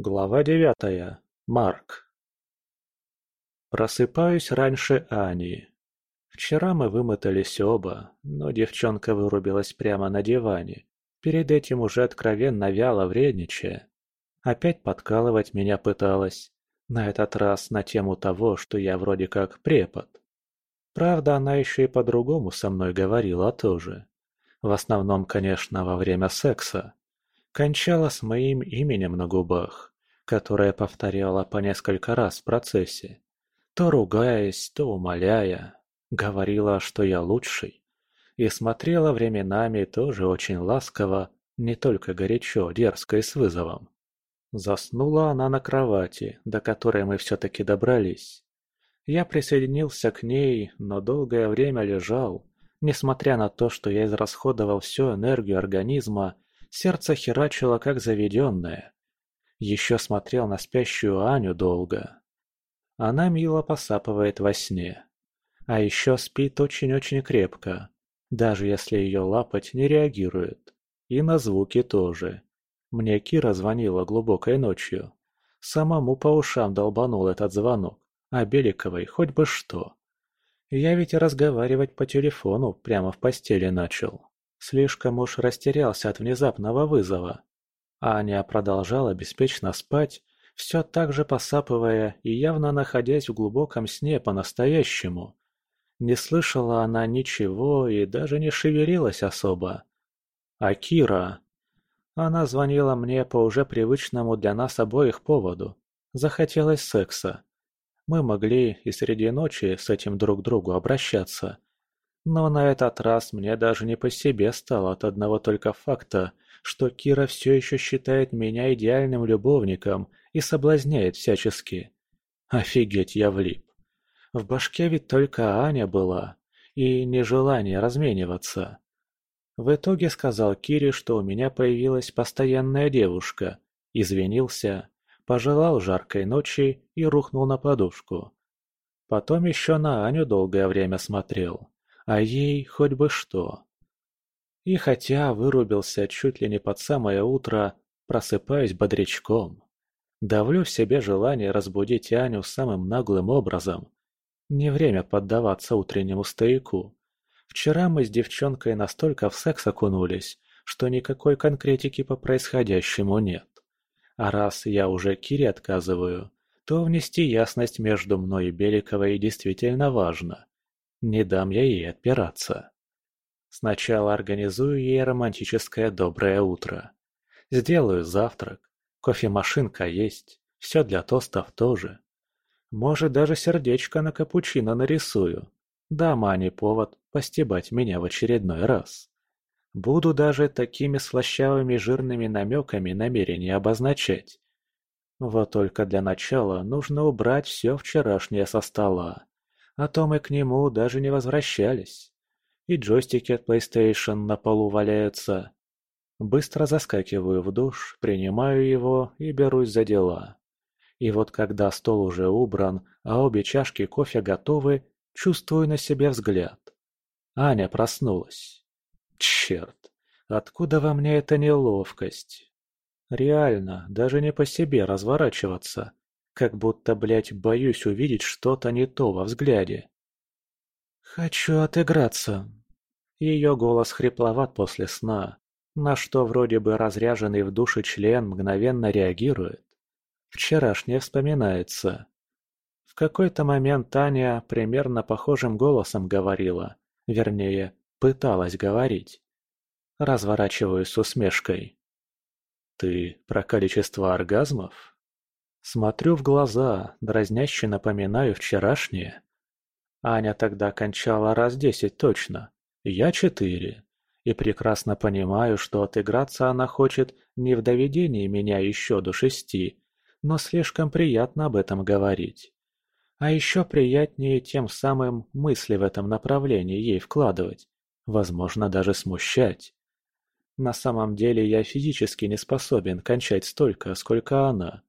Глава девятая. Марк. Просыпаюсь раньше Ани. Вчера мы вымотались оба, но девчонка вырубилась прямо на диване, перед этим уже откровенно вяло вредничая. Опять подкалывать меня пыталась, на этот раз на тему того, что я вроде как препод. Правда, она еще и по-другому со мной говорила тоже. В основном, конечно, во время секса. Кончала с моим именем на губах, которое повторяла по несколько раз в процессе. То ругаясь, то умоляя. Говорила, что я лучший. И смотрела временами тоже очень ласково, не только горячо, дерзко и с вызовом. Заснула она на кровати, до которой мы все-таки добрались. Я присоединился к ней, но долгое время лежал. Несмотря на то, что я израсходовал всю энергию организма, сердце херачило как заведенное. Еще смотрел на спящую Аню долго. Она мило посапывает во сне. А еще спит очень-очень крепко, даже если ее лапать не реагирует. И на звуки тоже. Мне Кира звонила глубокой ночью. Самому по ушам долбанул этот звонок, а Беликовой хоть бы что. Я ведь разговаривать по телефону прямо в постели начал. Слишком уж растерялся от внезапного вызова. Аня продолжала беспечно спать, все так же посапывая и явно находясь в глубоком сне по-настоящему. Не слышала она ничего и даже не шевелилась особо. А Кира... Она звонила мне по уже привычному для нас обоих поводу. Захотелось секса. Мы могли и среди ночи с этим друг другу обращаться. Но на этот раз мне даже не по себе стало от одного только факта, что Кира все еще считает меня идеальным любовником и соблазняет всячески. Офигеть, я влип. В башке ведь только Аня была, и нежелание размениваться. В итоге сказал Кире, что у меня появилась постоянная девушка, извинился, пожелал жаркой ночи и рухнул на подушку. Потом еще на Аню долгое время смотрел, а ей хоть бы что. И хотя вырубился чуть ли не под самое утро, просыпаюсь бодрячком. Давлю в себе желание разбудить Аню самым наглым образом, не время поддаваться утреннему стояку. Вчера мы с девчонкой настолько в секс окунулись, что никакой конкретики по происходящему нет. А раз я уже Кире отказываю, то внести ясность между мной и Беликовой действительно важно. Не дам я ей отпираться. Сначала организую ей романтическое доброе утро. Сделаю завтрак, кофемашинка есть, все для тостов тоже. Может, даже сердечко на капучино нарисую. Дам Ане повод постебать меня в очередной раз. Буду даже такими слащавыми жирными намеками намерения обозначать. Вот только для начала нужно убрать все вчерашнее со стола. А то мы к нему даже не возвращались. И джойстики от PlayStation на полу валяются. Быстро заскакиваю в душ, принимаю его и берусь за дела. И вот когда стол уже убран, а обе чашки кофе готовы, чувствую на себе взгляд. Аня проснулась. Черт, откуда во мне эта неловкость? Реально, даже не по себе разворачиваться. Как будто, блядь, боюсь увидеть что-то не то во взгляде. «Хочу отыграться». Ее голос хрипловат после сна, на что вроде бы разряженный в душе член мгновенно реагирует. Вчерашнее вспоминается. В какой-то момент Таня примерно похожим голосом говорила, вернее, пыталась говорить. Разворачиваюсь с усмешкой. «Ты про количество оргазмов?» Смотрю в глаза, дразняще напоминаю вчерашнее. Аня тогда кончала раз десять точно, я четыре. И прекрасно понимаю, что отыграться она хочет не в доведении меня еще до шести, но слишком приятно об этом говорить. А еще приятнее тем самым мысли в этом направлении ей вкладывать, возможно, даже смущать. На самом деле я физически не способен кончать столько, сколько она.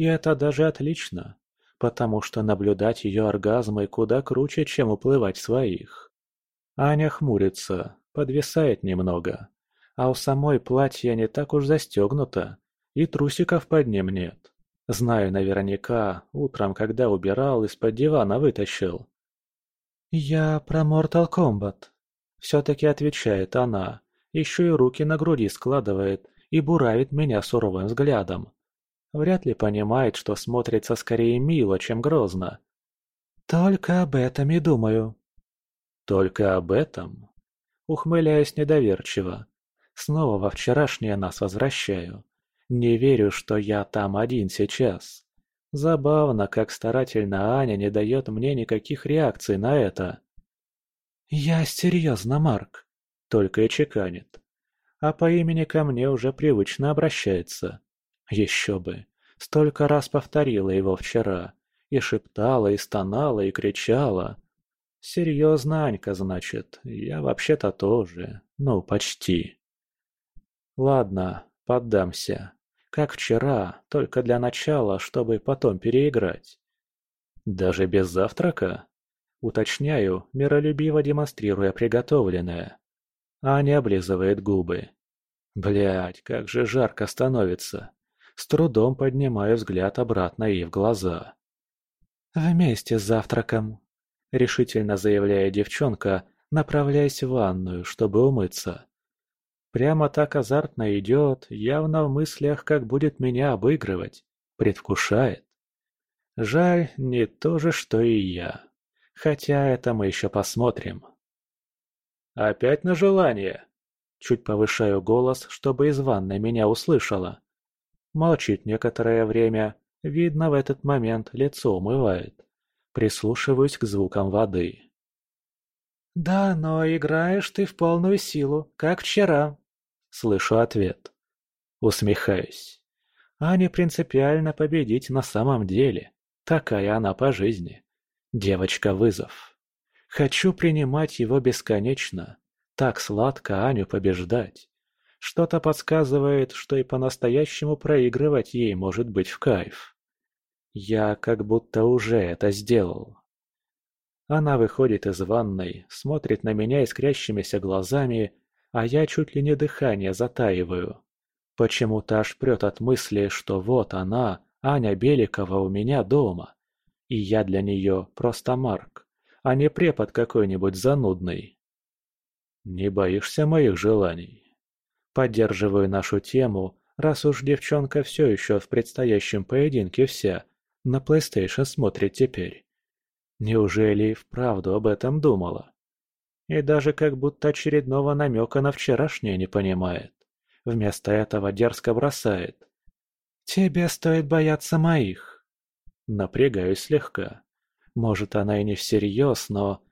И это даже отлично, потому что наблюдать ее оргазмы куда круче, чем уплывать своих. Аня хмурится, подвисает немного, а у самой платье не так уж застегнуто, и трусиков под ним нет. Знаю наверняка, утром, когда убирал, из-под дивана вытащил. «Я про Mortal Kombat», — все-таки отвечает она, еще и руки на груди складывает и буравит меня суровым взглядом. Вряд ли понимает, что смотрится скорее мило, чем грозно. «Только об этом и думаю». «Только об этом?» Ухмыляюсь недоверчиво. Снова во вчерашнее нас возвращаю. Не верю, что я там один сейчас. Забавно, как старательно Аня не дает мне никаких реакций на это. «Я серьезно, Марк», — только и чеканит. А по имени ко мне уже привычно обращается. Еще бы. Столько раз повторила его вчера. И шептала, и стонала, и кричала. Серьезно, Анька, значит. Я вообще-то тоже. Ну, почти. Ладно, поддамся. Как вчера, только для начала, чтобы потом переиграть. Даже без завтрака? Уточняю, миролюбиво демонстрируя приготовленное. Аня облизывает губы. Блядь, как же жарко становится. С трудом поднимаю взгляд обратно ей в глаза. «Вместе с завтраком», — решительно заявляет девчонка, направляясь в ванную, чтобы умыться. Прямо так азартно идет, явно в мыслях, как будет меня обыгрывать. Предвкушает. Жаль, не то же, что и я. Хотя это мы еще посмотрим. «Опять на желание?» Чуть повышаю голос, чтобы из ванной меня услышала. Молчит некоторое время, видно в этот момент лицо умывает. Прислушиваюсь к звукам воды. «Да, но играешь ты в полную силу, как вчера», — слышу ответ. Усмехаюсь. А не принципиально победить на самом деле. Такая она по жизни. Девочка-вызов. Хочу принимать его бесконечно. Так сладко Аню побеждать. Что-то подсказывает, что и по-настоящему проигрывать ей может быть в кайф. Я как будто уже это сделал. Она выходит из ванной, смотрит на меня искрящимися глазами, а я чуть ли не дыхание затаиваю. Почему-то аж прет от мысли, что вот она, Аня Беликова у меня дома. И я для нее просто Марк, а не препод какой-нибудь занудный. Не боишься моих желаний? Поддерживаю нашу тему, раз уж девчонка все еще в предстоящем поединке вся, на PlayStation смотрит теперь. Неужели и вправду об этом думала? И даже как будто очередного намека на вчерашнее не понимает. Вместо этого дерзко бросает. «Тебе стоит бояться моих». Напрягаюсь слегка. Может, она и не всерьез, но...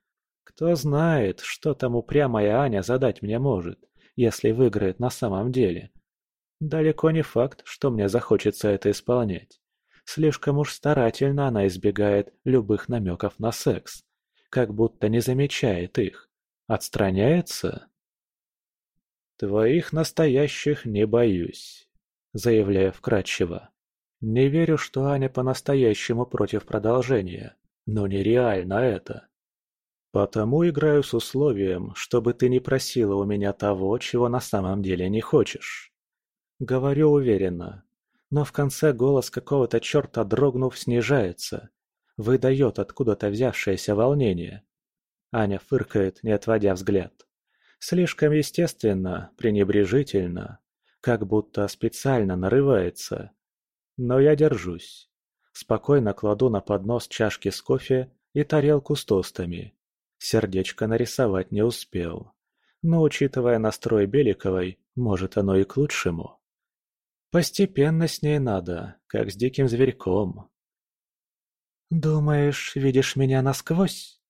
Кто знает, что там упрямая Аня задать мне может, если выиграет на самом деле. Далеко не факт, что мне захочется это исполнять. Слишком уж старательно она избегает любых намеков на секс, как будто не замечает их. Отстраняется? Твоих настоящих не боюсь, заявляю вкратчиво. Не верю, что Аня по-настоящему против продолжения, но нереально это. Потому играю с условием, чтобы ты не просила у меня того, чего на самом деле не хочешь. Говорю уверенно, но в конце голос какого-то черта дрогнув снижается, выдает откуда-то взявшееся волнение. Аня фыркает, не отводя взгляд. Слишком естественно, пренебрежительно, как будто специально нарывается. Но я держусь. Спокойно кладу на поднос чашки с кофе и тарелку с тостами. Сердечко нарисовать не успел. Но, учитывая настрой Беликовой, может оно и к лучшему. Постепенно с ней надо, как с диким зверьком. «Думаешь, видишь меня насквозь?»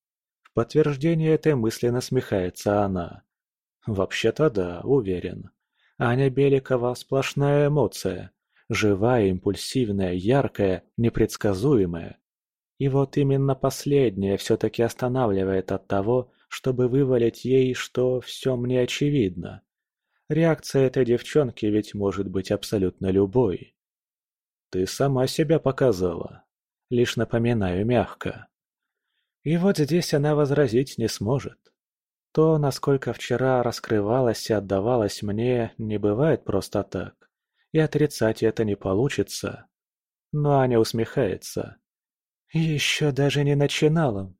В подтверждение этой мысли насмехается она. Вообще-то да, уверен. Аня Беликова – сплошная эмоция. Живая, импульсивная, яркая, непредсказуемая. И вот именно последнее все-таки останавливает от того, чтобы вывалить ей, что все мне очевидно. Реакция этой девчонки ведь может быть абсолютно любой. Ты сама себя показала. Лишь напоминаю мягко. И вот здесь она возразить не сможет. То, насколько вчера раскрывалась и отдавалась мне, не бывает просто так. И отрицать это не получится. но Аня усмехается. «Еще даже не начинала».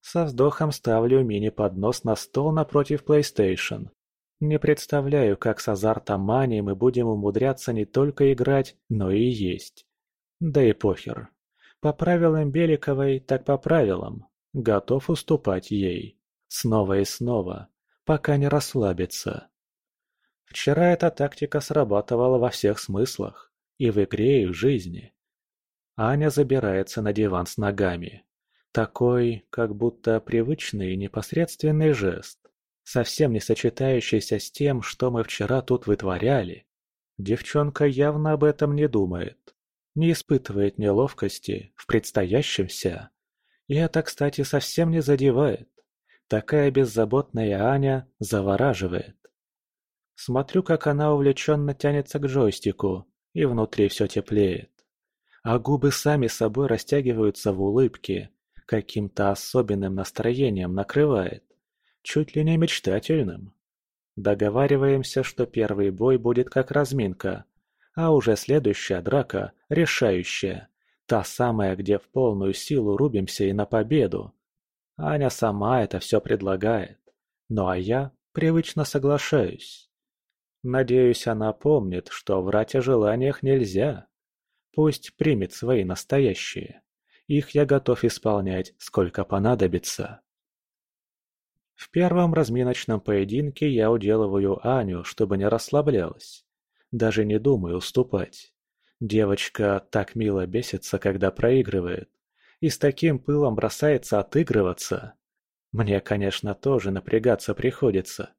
Со вздохом ставлю мини-поднос на стол напротив PlayStation. Не представляю, как с азартом мани мы будем умудряться не только играть, но и есть. Да и похер. По правилам Беликовой, так по правилам. Готов уступать ей. Снова и снова, пока не расслабится. Вчера эта тактика срабатывала во всех смыслах. И в игре, и в жизни. Аня забирается на диван с ногами. Такой, как будто привычный и непосредственный жест, совсем не сочетающийся с тем, что мы вчера тут вытворяли. Девчонка явно об этом не думает, не испытывает неловкости в предстоящемся. И это, кстати, совсем не задевает. Такая беззаботная Аня завораживает. Смотрю, как она увлеченно тянется к джойстику, и внутри все теплеет. А губы сами собой растягиваются в улыбке, каким-то особенным настроением накрывает, чуть ли не мечтательным. Договариваемся, что первый бой будет как разминка, а уже следующая драка – решающая, та самая, где в полную силу рубимся и на победу. Аня сама это все предлагает, ну а я привычно соглашаюсь. Надеюсь, она помнит, что врать о желаниях нельзя. Пусть примет свои настоящие. Их я готов исполнять, сколько понадобится. В первом разминочном поединке я уделываю Аню, чтобы не расслаблялась. Даже не думаю уступать. Девочка так мило бесится, когда проигрывает. И с таким пылом бросается отыгрываться. Мне, конечно, тоже напрягаться приходится.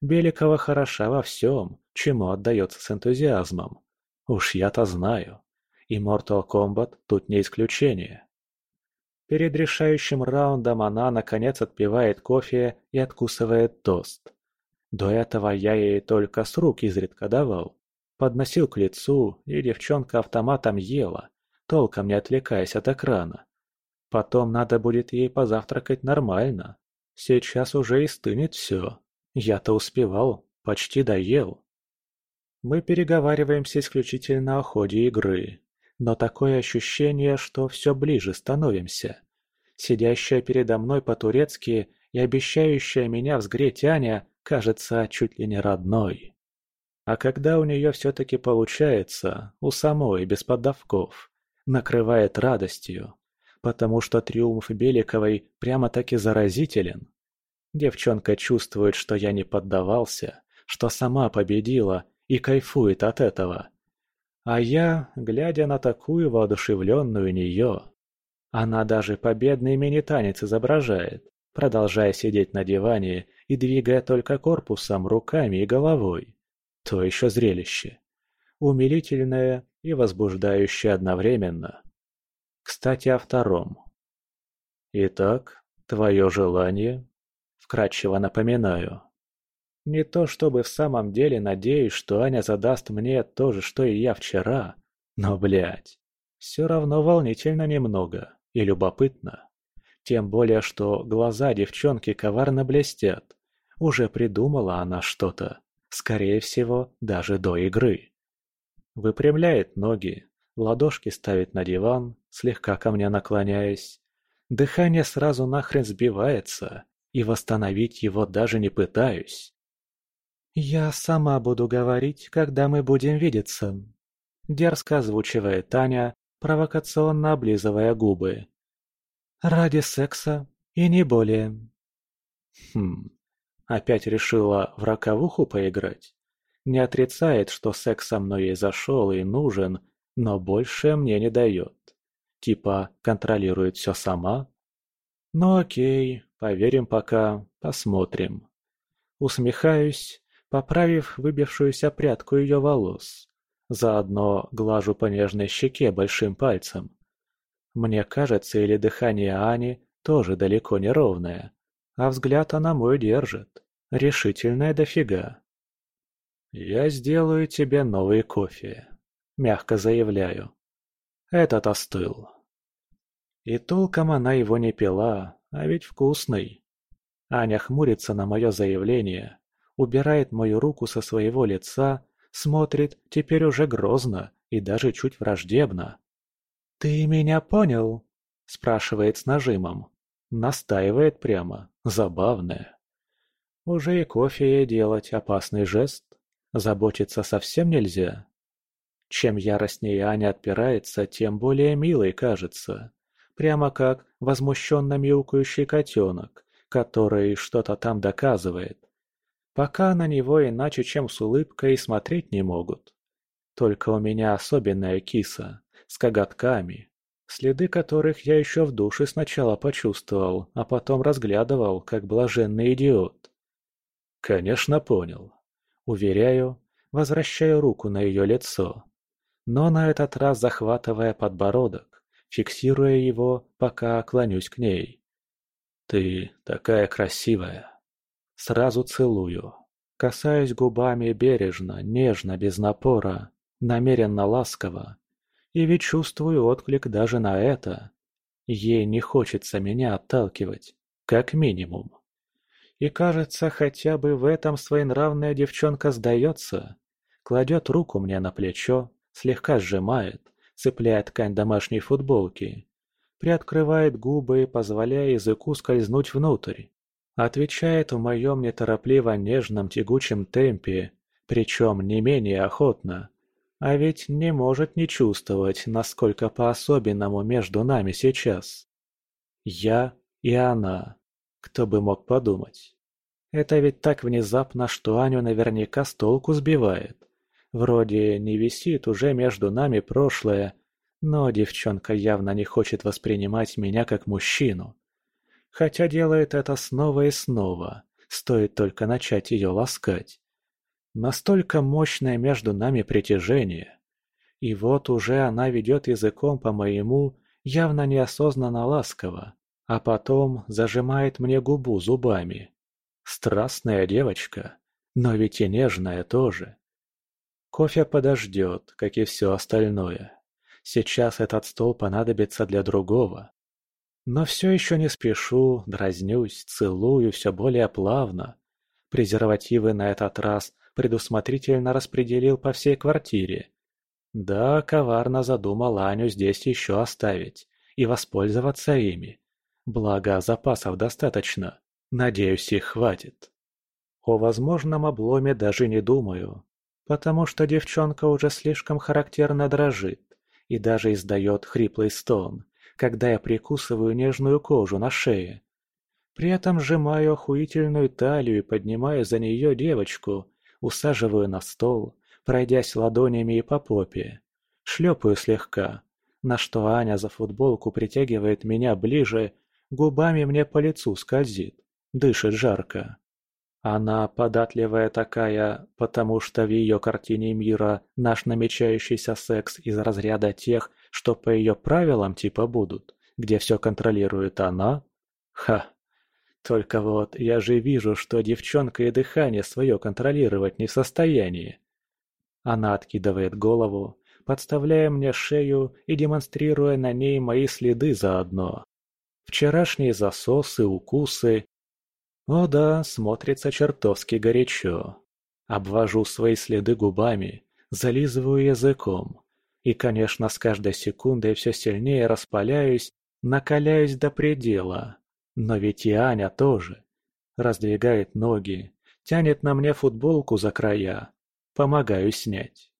Беликова хороша во всем, чему отдается с энтузиазмом. Уж я-то знаю. И Mortal Kombat тут не исключение. Перед решающим раундом она, наконец, отпивает кофе и откусывает тост. До этого я ей только с рук изредка давал. Подносил к лицу, и девчонка автоматом ела, толком не отвлекаясь от экрана. Потом надо будет ей позавтракать нормально. Сейчас уже и стынет все. Я-то успевал, почти доел. Мы переговариваемся исключительно о ходе игры, но такое ощущение, что все ближе становимся. Сидящая передо мной по-турецки и обещающая меня взгреть Аня кажется чуть ли не родной. А когда у нее все-таки получается, у самой, без поддавков, накрывает радостью, потому что триумф Беликовой прямо-таки заразителен. Девчонка чувствует, что я не поддавался, что сама победила и кайфует от этого. А я, глядя на такую воодушевленную нее, она даже победный мини-танец изображает, продолжая сидеть на диване и двигая только корпусом, руками и головой. То еще зрелище. Умилительное и возбуждающее одновременно. Кстати, о втором. Итак, твое желание вкратчиво напоминаю. Не то чтобы в самом деле надеюсь, что Аня задаст мне то же, что и я вчера, но, блядь, все равно волнительно немного и любопытно. Тем более, что глаза девчонки коварно блестят. Уже придумала она что-то, скорее всего, даже до игры. Выпрямляет ноги, ладошки ставит на диван, слегка ко мне наклоняясь. Дыхание сразу нахрен сбивается, и восстановить его даже не пытаюсь. «Я сама буду говорить, когда мы будем видеться», – дерзко озвучивает Таня, провокационно облизывая губы. «Ради секса и не более». Хм, опять решила в роковуху поиграть? Не отрицает, что секс со мной ей зашел и нужен, но больше мне не дает. Типа контролирует все сама? Ну окей, Поверим пока, посмотрим. Усмехаюсь, поправив выбившуюся прядку ее волос. Заодно глажу по нежной щеке большим пальцем. Мне кажется, или дыхание Ани тоже далеко не ровное, а взгляд она мой держит. Решительная дофига. «Я сделаю тебе новый кофе», — мягко заявляю. Этот остыл. И толком она его не пила, а ведь вкусный. Аня хмурится на мое заявление, убирает мою руку со своего лица, Смотрит теперь уже грозно и даже чуть враждебно. «Ты меня понял?» – спрашивает с нажимом. Настаивает прямо. Забавное. Уже и кофе ей делать опасный жест. Заботиться совсем нельзя. Чем яростнее Аня отпирается, тем более милой кажется. Прямо как возмущенно мяукающий котенок, который что-то там доказывает. Пока на него иначе, чем с улыбкой, смотреть не могут. Только у меня особенная киса, с коготками, следы которых я еще в душе сначала почувствовал, а потом разглядывал, как блаженный идиот. Конечно, понял. Уверяю, возвращаю руку на ее лицо. Но на этот раз захватывая подбородок, фиксируя его, пока клонюсь к ней. Ты такая красивая. Сразу целую. Касаюсь губами бережно, нежно, без напора, намеренно ласково. И ведь чувствую отклик даже на это. Ей не хочется меня отталкивать, как минимум. И кажется, хотя бы в этом своенравная девчонка сдается. Кладет руку мне на плечо, слегка сжимает, цепляя ткань домашней футболки. Приоткрывает губы, позволяя языку скользнуть внутрь. Отвечает в моем неторопливо нежном тягучем темпе, причем не менее охотно. А ведь не может не чувствовать, насколько по-особенному между нами сейчас. Я и она. Кто бы мог подумать. Это ведь так внезапно, что Аню наверняка с толку сбивает. Вроде не висит уже между нами прошлое, но девчонка явно не хочет воспринимать меня как мужчину. Хотя делает это снова и снова, стоит только начать ее ласкать. Настолько мощное между нами притяжение. И вот уже она ведет языком по моему, явно неосознанно ласково, а потом зажимает мне губу зубами. Страстная девочка, но ведь и нежная тоже. Кофе подождет, как и все остальное. Сейчас этот стол понадобится для другого. Но все еще не спешу, дразнюсь, целую все более плавно. Презервативы на этот раз предусмотрительно распределил по всей квартире. Да, коварно задумал Аню здесь еще оставить и воспользоваться ими. Благо, запасов достаточно. Надеюсь, их хватит. О возможном обломе даже не думаю, потому что девчонка уже слишком характерно дрожит и даже издает хриплый стон, когда я прикусываю нежную кожу на шее. При этом сжимаю охуительную талию и поднимаю за нее девочку, усаживаю на стол, пройдясь ладонями и по попе. Шлепаю слегка, на что Аня за футболку притягивает меня ближе, губами мне по лицу скользит, дышит жарко. Она податливая такая, потому что в ее картине мира наш намечающийся секс из разряда тех, что по ее правилам типа будут, где все контролирует она? Ха, только вот я же вижу, что девчонка и дыхание свое контролировать не в состоянии. Она откидывает голову, подставляя мне шею и демонстрируя на ней мои следы заодно. Вчерашние засосы, укусы. О да, смотрится чертовски горячо. Обвожу свои следы губами, зализываю языком. И, конечно, с каждой секундой все сильнее распаляюсь, накаляюсь до предела. Но ведь и Аня тоже. Раздвигает ноги, тянет на мне футболку за края. Помогаю снять.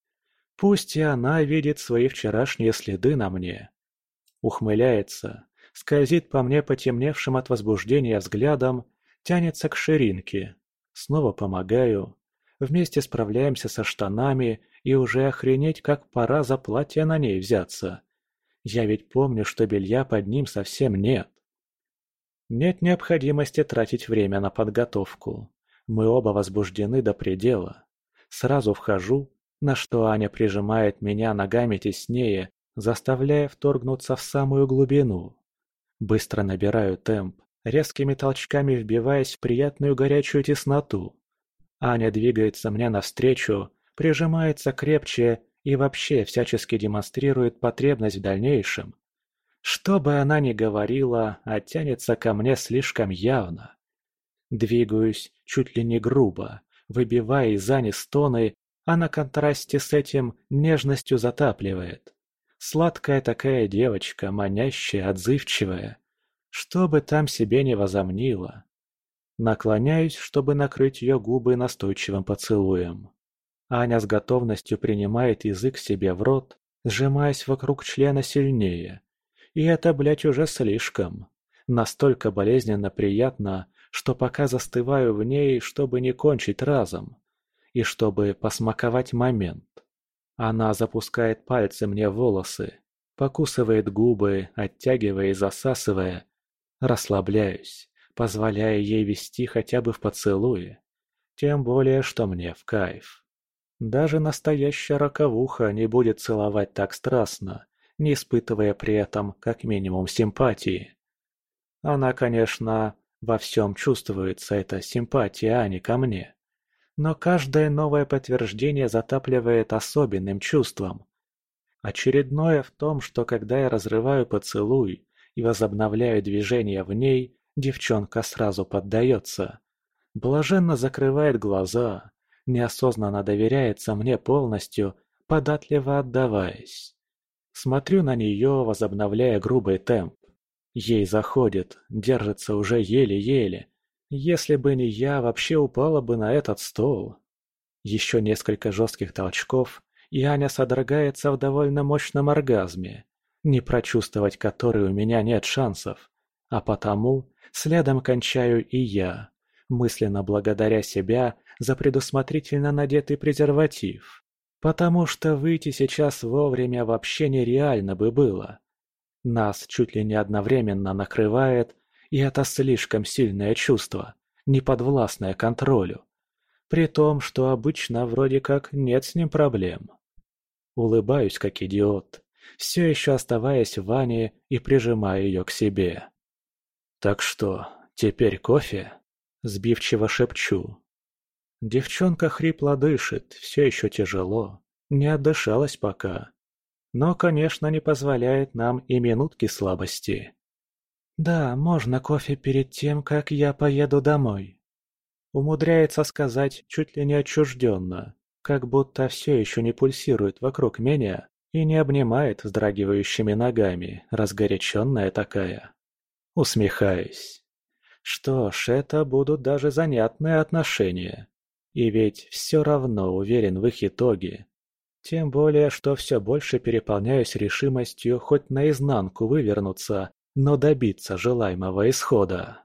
Пусть и она видит свои вчерашние следы на мне. Ухмыляется, скользит по мне потемневшим от возбуждения взглядом, тянется к ширинке. Снова помогаю. Вместе справляемся со штанами и уже охренеть, как пора за платье на ней взяться. Я ведь помню, что белья под ним совсем нет. Нет необходимости тратить время на подготовку. Мы оба возбуждены до предела. Сразу вхожу, на что Аня прижимает меня ногами теснее, заставляя вторгнуться в самую глубину. Быстро набираю темп, резкими толчками вбиваясь в приятную горячую тесноту. Аня двигается мне навстречу, прижимается крепче и вообще всячески демонстрирует потребность в дальнейшем. Что бы она ни говорила, а тянется ко мне слишком явно. Двигаюсь чуть ли не грубо, выбивая из Ани стоны, а на контрасте с этим нежностью затапливает. Сладкая такая девочка, манящая, отзывчивая. Что бы там себе не возомнила. Наклоняюсь, чтобы накрыть ее губы настойчивым поцелуем. Аня с готовностью принимает язык себе в рот, сжимаясь вокруг члена сильнее. И это, блядь, уже слишком. Настолько болезненно приятно, что пока застываю в ней, чтобы не кончить разом. И чтобы посмаковать момент. Она запускает пальцы мне в волосы, покусывает губы, оттягивая и засасывая. Расслабляюсь, позволяя ей вести хотя бы в поцелуе. Тем более, что мне в кайф. Даже настоящая роковуха не будет целовать так страстно, не испытывая при этом как минимум симпатии. Она, конечно, во всем чувствуется эта симпатия Ани ко мне. Но каждое новое подтверждение затапливает особенным чувством. Очередное в том, что когда я разрываю поцелуй и возобновляю движение в ней, девчонка сразу поддается. Блаженно закрывает глаза, неосознанно доверяется мне полностью, податливо отдаваясь. Смотрю на нее, возобновляя грубый темп. Ей заходит, держится уже еле-еле, если бы не я, вообще упала бы на этот стол. Еще несколько жестких толчков, и Аня содрогается в довольно мощном оргазме, не прочувствовать который у меня нет шансов. А потому следом кончаю и я, мысленно благодаря себя за предусмотрительно надетый презерватив. Потому что выйти сейчас вовремя вообще нереально бы было. Нас чуть ли не одновременно накрывает и это слишком сильное чувство, неподвластное контролю. При том, что обычно вроде как нет с ним проблем. Улыбаюсь как идиот, все еще оставаясь в ванне и прижимая ее к себе. «Так что, теперь кофе?» – сбивчиво шепчу. Девчонка хрипло дышит, все еще тяжело, не отдышалась пока. Но, конечно, не позволяет нам и минутки слабости. «Да, можно кофе перед тем, как я поеду домой». Умудряется сказать чуть ли не отчужденно, как будто все еще не пульсирует вокруг меня и не обнимает вздрагивающими ногами, разгоряченная такая. Усмехаюсь. Что ж, это будут даже занятные отношения. И ведь все равно уверен в их итоге. Тем более, что все больше переполняюсь решимостью хоть наизнанку вывернуться но добиться желаемого исхода.